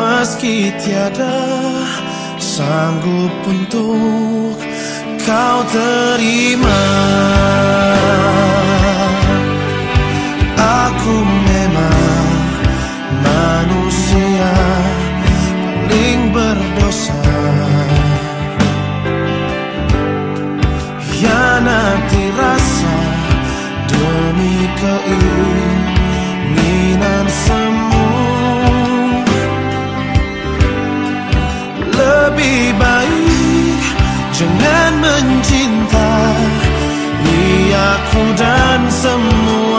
Meski tiada sanggup untuk kau terima. mencinta, ia ku dan semua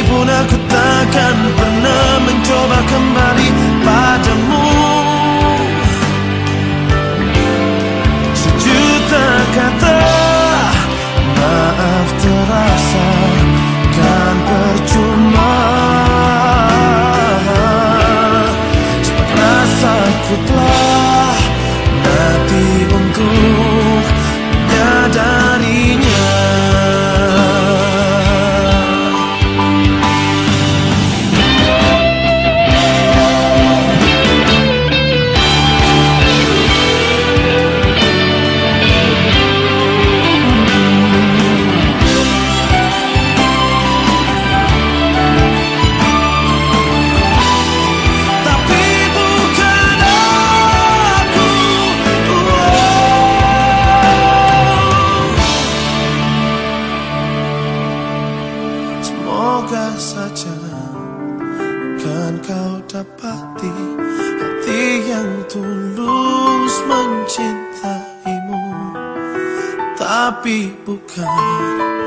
Meskipun aku takkan pernah mencoba kembali. hati yang tulus mencintaimu, tapi bukan.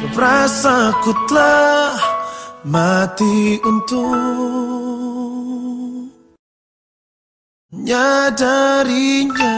Rasa ku telah mati untuk Nyadarinya